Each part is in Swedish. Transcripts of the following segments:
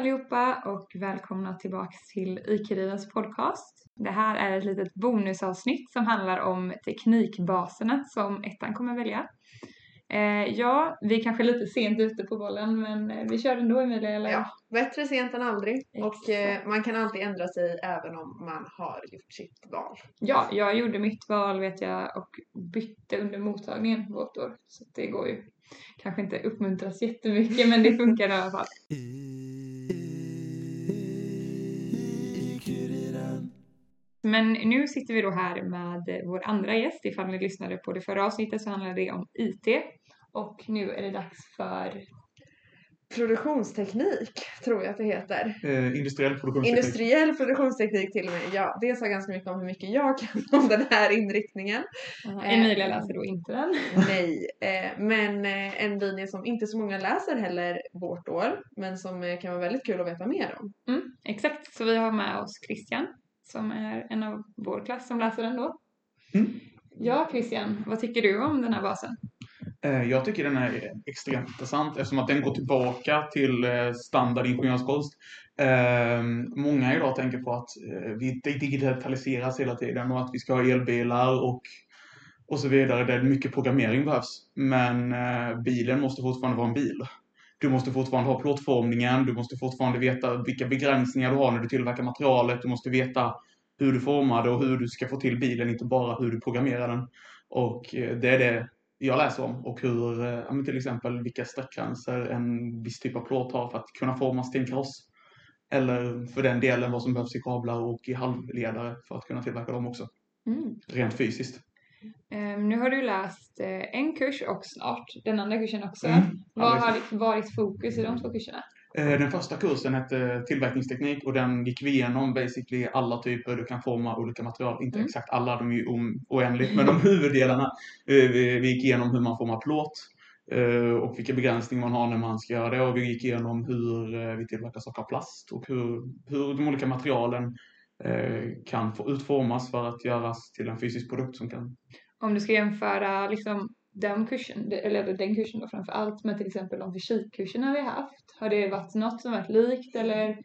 allihopa och välkomna tillbaks till IK-ridens podcast. Det här är ett litet bonusavsnitt som handlar om teknikbaserna som ettan kommer välja. Eh, ja, vi är kanske lite sent ute på bollen men eh, vi kör ändå Emilia, eller? Ja, bättre sent än aldrig. Exakt. Och eh, man kan alltid ändra sig även om man har gjort sitt val. Ja, jag gjorde mitt val vet jag och bytte under mottagningen vårt år. Så det går ju kanske inte uppmuntras jättemycket men det funkar i alla fall. Men nu sitter vi då här med vår andra gäst. Ifall ni lyssnade på det förra avsnittet så handlade det om IT. Och nu är det dags för Produktionsteknik tror jag att det heter. Eh, industriell produktionsteknik. Industriell produktionsteknik till och med. Ja, det sa ganska mycket om hur mycket jag kan om den här inriktningen. uh, Emilia läser då inte den. Nej, eh, men eh, en linje som inte så många läser heller vårt år, men som eh, kan vara väldigt kul att veta mer om. Mm, exakt, så vi har med oss Christian som är en av vår klass som läser den då. Mm. Ja, Christian, vad tycker du om den här basen? Eh, jag tycker den är extremt intressant eftersom att den går tillbaka till eh, standard ingenjörskonst. Ehm, många idag tänker på att eh, vi digitaliseras hela tiden och att vi ska ha elbilar och, och så vidare där mycket programmering behövs. Men bilen måste fortfarande vara en bil. Du måste fortfarande ha plåtformningen, du måste fortfarande veta vilka begränsningar du har när du tillverkar materialet, du måste veta hur du formar det och hur du ska få till bilen, inte bara hur du programmerar den. Och det är det jag läser om och hur, eh, ja, till exempel vilka sträckgränser en viss typ av plåt har för att kunna formas till en kaross. Eller för den delen vad som behövs i kablar och i halvledare för att kunna tillverka dem också, Mm. rent fysiskt. Ehm, nu har du läst eh, en kurs och snart den andra kursen också. Mm, Vad har varit fokus i de två kurserna? Eh, Den första kursen hette tillverkningsteknik och den gick vi igenom basically alla typer du kan forma olika material. Inte Mm. exakt alla, de är ju oändligt, men de huvuddelarna. Eh, Vi gick igenom hur man formar plåt eh, och vilka begränsningar man har när man ska göra det och vi gick igenom hur vi tillverkar saker av plast och hur, hur de olika materialen kan utformas för att göras till en fysisk produkt som kan Om du ska jämföra liksom den kursen, eller den kursen då framför allt men till exempel de fysikkurserna vi haft. Har det varit något som varit likt eller?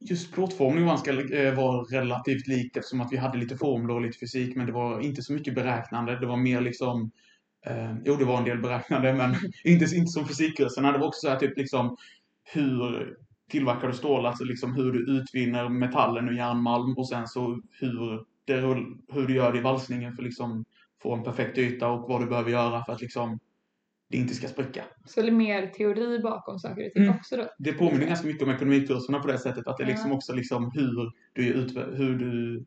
Just plåtformning var, ganska, eh, var relativt likt eftersom att vi hade lite formler och lite fysik men det var inte så mycket beräknande. Det var mer liksom eh, Jo, det var en del beräknande men inte, inte som fysikkurserna. Det var också så här typ liksom hur tillverkar du stål, alltså liksom hur du utvinner metallen ur järnmalm och sen så hur, det, hur du gör det i valsningen för liksom få en perfekt yta och vad du behöver göra för att liksom det inte ska spricka. Så är det mer teori bakom saker och ting Mm. också då? Det påminner ganska mycket om ekonomikurserna på det sättet att det är liksom Ja. också liksom hur du, hur du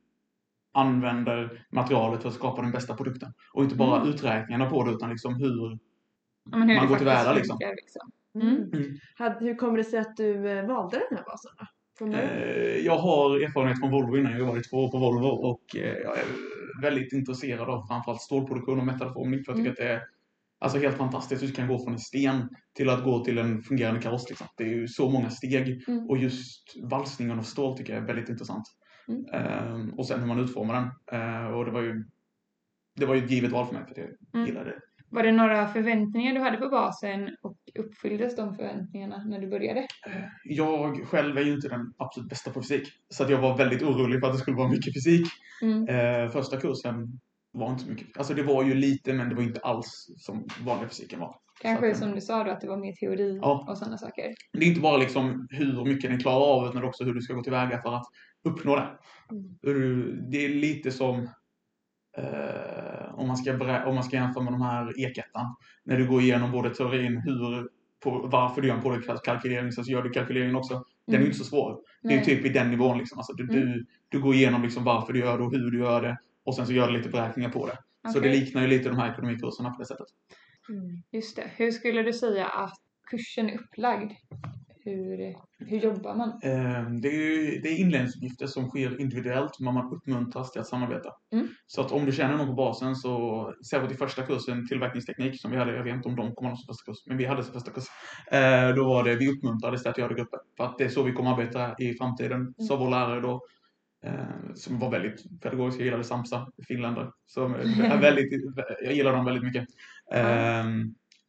använder materialet för att skapa den bästa produkten. Och inte bara Mm. uträkningarna på det utan liksom hur Ja, men hur Man går tillväga, liksom. liksom. Mm. Mm. Hur kommer det sig att du eh, valde den här basen då? Från början? eh, Jag har erfarenhet från Volvo innan. Jag har varit två år på Volvo och eh, jag är väldigt intresserad av framförallt stålproduktion och metallformning för jag tycker att det är alltså helt fantastiskt hur du kan gå från en sten till att gå till en fungerande kaross. Liksom. Det är ju så många steg Mm. och just valsningen av stål tycker jag är väldigt intressant. Mm. Ehm, och sen hur man utformar den. Eh, och det var ju det var ju ett givet val för mig för att jag Mm. gillade det. Var det några förväntningar du hade på basen och uppfylldes de förväntningarna när du började? Jag själv är ju inte den absolut bästa på fysik. Så att jag var väldigt orolig för att det skulle vara mycket fysik. Mm. Eh, första kursen var inte så mycket. Alltså det var ju lite men det var inte alls som vanliga fysiken var. Kanske att, som du sa då att det var mer teori Ja. och sådana saker. Det är inte bara liksom hur mycket den klarar av utan också hur du ska gå tillväga för att uppnå det. Mm. Det är lite som eh, om, man ska om man ska jämföra med de här ekettan. När du går igenom både teorin, hur, på, varför du gör en produktkalkylering, sen så gör du kalkyleringen också. Den är Mm. inte så svår. Det är typ i den nivån liksom. Alltså, du, Mm. du, du går igenom liksom varför du gör det och hur du gör det. Och sen så gör du lite beräkningar på det. Så det liknar ju lite de här ekonomikurserna på det sättet. Mm. Just det. Hur skulle du säga att kursen är upplagd? Hur, hur jobbar man? Eh, Det är, det är inlärningsuppgifter som sker individuellt men man uppmuntras till att samarbeta. Mm. Så att om du känner någon på basen så, särskilt i första kursen tillverkningsteknik som vi hade, jag vet inte om de kommer ha som första kurs, men vi hade som första kurs. Eh, Då var det, vi uppmuntrades till att göra grupper. För att det är så vi kommer arbeta i framtiden, sa vår lärare då. eh, Som var väldigt pedagogisk, jag gillade Samsa, finländare. Är väldigt, jag gillar dem väldigt mycket. Eh,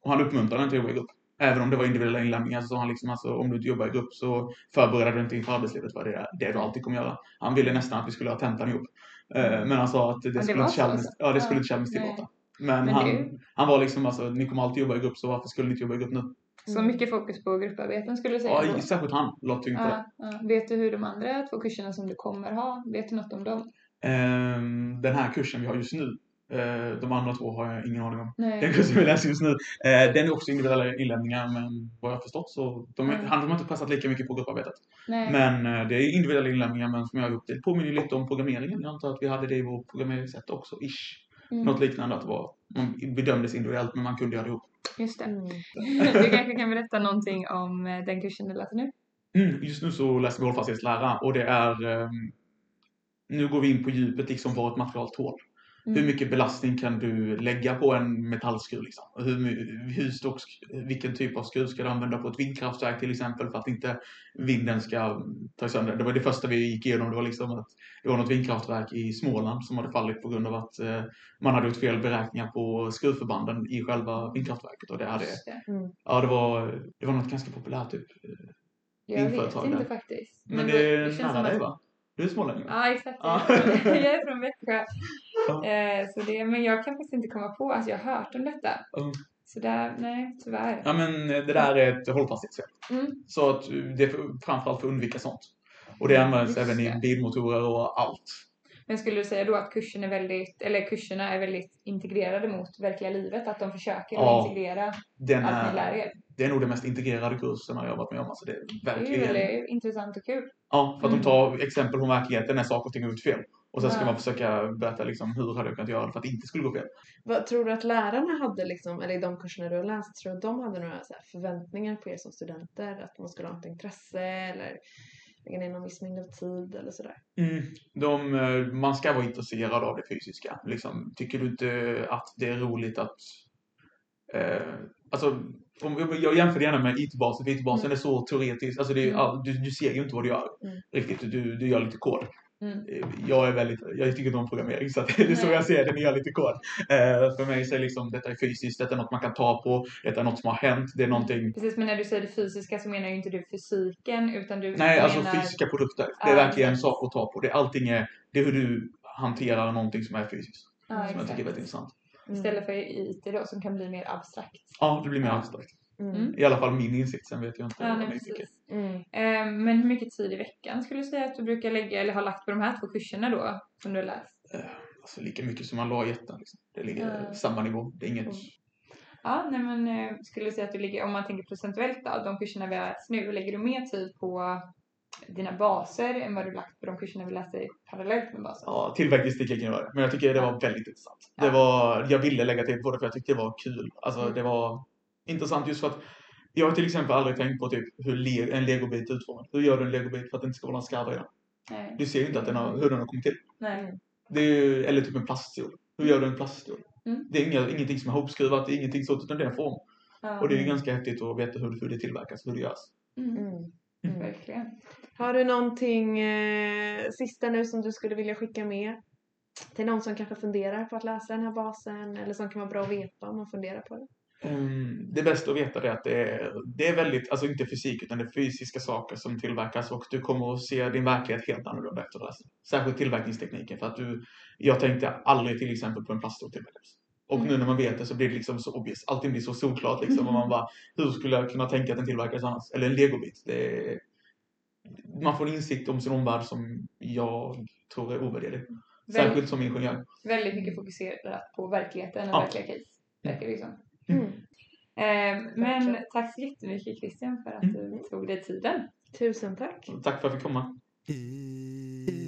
Och han uppmuntrade en till att jobba i grupp. Även om det var individuella inlämningar så sa han liksom alltså om du inte jobbar i grupp så förbereder du inte inför arbetslivet för det är det du alltid kommer göra. Han ville nästan att vi skulle ha tentan ihop. Eh, Men han sa att det, det skulle var inte Chalmers, alltså? ja, det skulle Ja, tillåta. Men, Men han, han var liksom alltså, ni kommer alltid jobba i grupp så varför skulle ni inte jobba i grupp nu? Så mycket fokus på grupparbeten skulle du säga? Ja, då? särskilt han la tyngd på det. Ja, ja. Vet du hur de andra två kurserna som du kommer ha, vet du något om dem? Ehm, den här kursen vi har just nu, de andra två har jag ingen aning om. Den Nej. kursen vi läser just nu, eh, den är också individuella inlämningar men vad jag har förstått så de, är- Mm. han de har inte pressat lika mycket på grupparbetet. Nej. Men eh, det är individuella inlämningar men som jag har gjort, det påminner lite om programmeringen. Jag antar att vi hade det i vår programmeringssätt också, ish. Mm. Något liknande att var, man bedömdes individuellt men man kunde göra det ihop. Just det. Mm. Du kanske kan berätta någonting om eh, den kursen du läser nu? Mm, just nu så läser vi hållfasthetslära och det är ehm, nu går vi in på djupet liksom vad ett material tål. Mm. Hur mycket belastning kan du lägga på en metallskruv? Liksom? Och Hur, hur stor, vilken typ av skruv ska du använda på ett vindkraftverk till exempel för att inte vinden ska ta sönder? Det var det första vi gick igenom. Det var liksom att det var något vindkraftverk i Småland som hade fallit på grund av att eh, man hade gjort fel beräkningar på skruvförbanden i själva vindkraftverket. Och det, hade, det. ja, det, var, det var något ganska populärt typ. Jag vet inte där. faktiskt. Men, då- det är känns nära som dig va? Du är smålänning? Ja, exakt. Ja. Jag är från Växjö. Ja. Eh, så det, men jag kan faktiskt inte komma på att jag har hört om detta. Mm. Så där, nej, tyvärr. Ja men det där är ett hållfasthetsfel. Mm. Så att det är för, framförallt för att undvika sånt. Och det används Just även i bilmotorer och allt. Men skulle du säga då att kursen är väldigt, eller kurserna är väldigt integrerade mot verkliga livet? Att de försöker Ja. att integrera Den allt ni lär är, er? det är nog den mest integrerade kursen jag har varit med om. Alltså det är Det är ju verkligen... väldigt intressant och kul. Ja, för att Mm. de tar exempel från verkligheten när saker och ting har gått fel. Och sen ska man försöka berätta liksom, hur hade jag kunnat göra det för att det inte skulle gå fel. Vad tror du att lärarna hade, liksom, eller i de kurserna du har läst, tror du att de hade några förväntningar på er som studenter? Att man skulle ha ett intresse eller lägga ner någon viss mängd av tid eller sådär? Mm. De, eh, man ska vara intresserad av det fysiska. Liksom, tycker du inte att det är roligt att... Eh, alltså, om, jag jämför det gärna med IT-basen, för IT-basen är så teoretisk. Alltså det Mm. du, du ser ju inte vad du gör Mm. riktigt. Du, du gör lite kod. Mm. Eh, Jag är väldigt, jag tycker inte om programmering så att det är så jag ser det, ni gör lite kod. Eh, för mig så är liksom, detta är fysiskt, detta är något man kan ta på, detta är något som har hänt, det är någonting Precis, men när du säger det fysiska så menar ju inte du fysiken utan du Nej, alltså menar... fysiska produkter. Det är Ja, verkligen exakt. saker att ta på. Det är, allting är, det är hur du hanterar någonting som är fysiskt. Ja, som jag exakt. tycker är väldigt intressant. Istället för IT då som kan bli mer abstrakt. Ja, det blir mer abstrakt. Mm. Mm. I alla fall min insikt, sen vet jag inte Ja, vad nej, ni tycker. precis. Mm. Eh, Men hur mycket tid i veckan skulle du säga att du brukar lägga eller har lagt på de här två kurserna då som du har läst? Alltså lika mycket som man la i ettan. Liksom. Det ligger Ja. samma nivå. Det är inget... Mm. Ja, nej men eh, skulle du säga att du ligger, om man tänker procentuellt då, de kurserna vi har läst nu, lägger du mer tid på dina baser än vad du lagt på de kurserna vi läste parallellt med baser? Ja, tillverkningsteknik kan jag göra. Men jag tycker det var väldigt intressant. Det Ja. var, jag ville lägga tid på det för jag tyckte det var kul. Alltså Mm. det var intressant just för att jag har till exempel aldrig tänkt på typ hur le- en legobit är utformad. Hur gör du en legobit för att det inte ska vara någon skarv i den? Nej. Du ser ju inte att den har, hur den har kommit till. Nej. Det är ju, eller typ en plaststol. Hur gör du en plaststol? Mm. Det är inga, ingenting som är hopskruvat, det är ingenting sånt, utan det är en form. Ja, Och det är ju Mm. ganska häftigt att veta hur, hur det tillverkas, hur det görs. mm, Mm. Mm. Verkligen. Har du någonting eh, sista nu som du skulle vilja skicka med till någon som kanske funderar på att läsa den här basen eller som kan vara bra att veta om man funderar på det? Ehm, det bästa att veta är att det är, det är väldigt, alltså inte fysik utan det är fysiska saker som tillverkas och du kommer att se din verklighet helt annorlunda efter att läsa. Särskilt tillverkningstekniken för att du, jag tänkte aldrig till exempel på en plaststol tillverkas. Och Mm. nu när man vet det så blir det liksom så obvious. Allting blir så solklart liksom. Och man bara, hur skulle jag kunna tänka att den tillverkades annars? Eller en legobit. Det är, man får en insikt om sin omvärld som jag tror är ovärderlig. Särskilt som ingenjör. Väldigt mycket fokuserat på verkligheten och Ja. verkliga case. Verkar det som. Mm. Eh, men tack så jättemycket Christian för att Mm. du tog dig tiden. Tusen tack! Tack för att jag fick komma. I